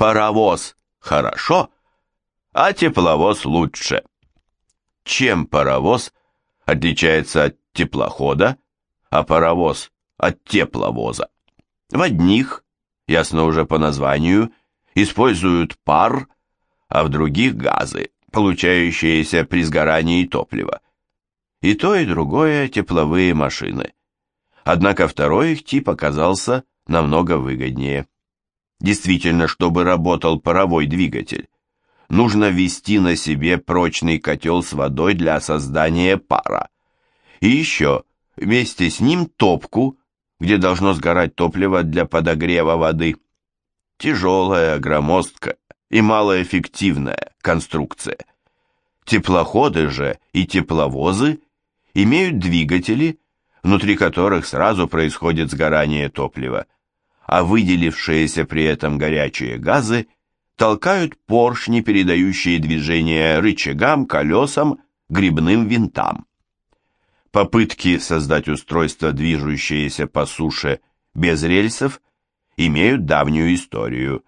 паровоз хорошо, а тепловоз лучше. Чем паровоз отличается от теплохода, а паровоз от тепловоза? В одних, ясно уже по названию, используют пар, а в других газы, получающиеся при сгорании топлива. И то, и другое тепловые машины. Однако второй их тип оказался намного выгоднее. Действительно, чтобы работал паровой двигатель, нужно ввести на себе прочный котел с водой для создания пара. И еще вместе с ним топку, где должно сгорать топливо для подогрева воды. Тяжелая, громоздкая и малоэффективная конструкция. Теплоходы же и тепловозы имеют двигатели, внутри которых сразу происходит сгорание топлива а выделившиеся при этом горячие газы толкают поршни, передающие движение рычагам, колесам, грибным винтам. Попытки создать устройство, движущееся по суше без рельсов, имеют давнюю историю.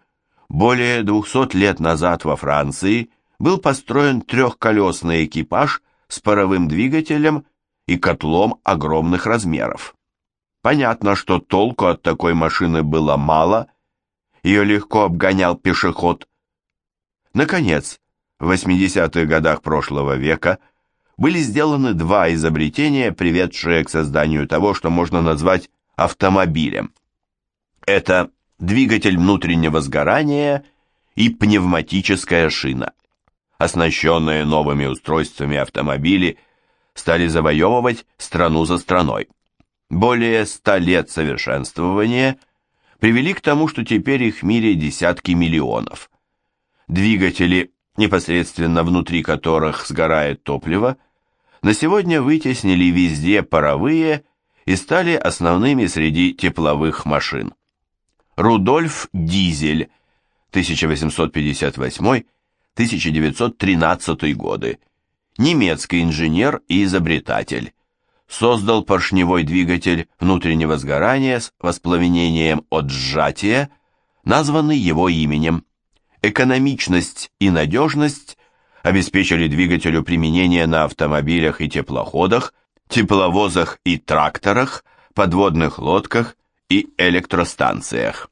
Более 200 лет назад во Франции был построен трехколесный экипаж с паровым двигателем и котлом огромных размеров. Понятно, что толку от такой машины было мало, ее легко обгонял пешеход. Наконец, в 80-х годах прошлого века были сделаны два изобретения, приведшие к созданию того, что можно назвать автомобилем. Это двигатель внутреннего сгорания и пневматическая шина. Оснащенные новыми устройствами автомобили стали завоевывать страну за страной более ста лет совершенствования привели к тому, что теперь их в мире десятки миллионов. Двигатели, непосредственно внутри которых сгорает топливо, на сегодня вытеснили везде паровые и стали основными среди тепловых машин. Рудольф Дизель, 1858-1913 годы, немецкий инженер и изобретатель, создал поршневой двигатель внутреннего сгорания с воспламенением от сжатия, названный его именем. Экономичность и надежность обеспечили двигателю применение на автомобилях и теплоходах, тепловозах и тракторах, подводных лодках и электростанциях.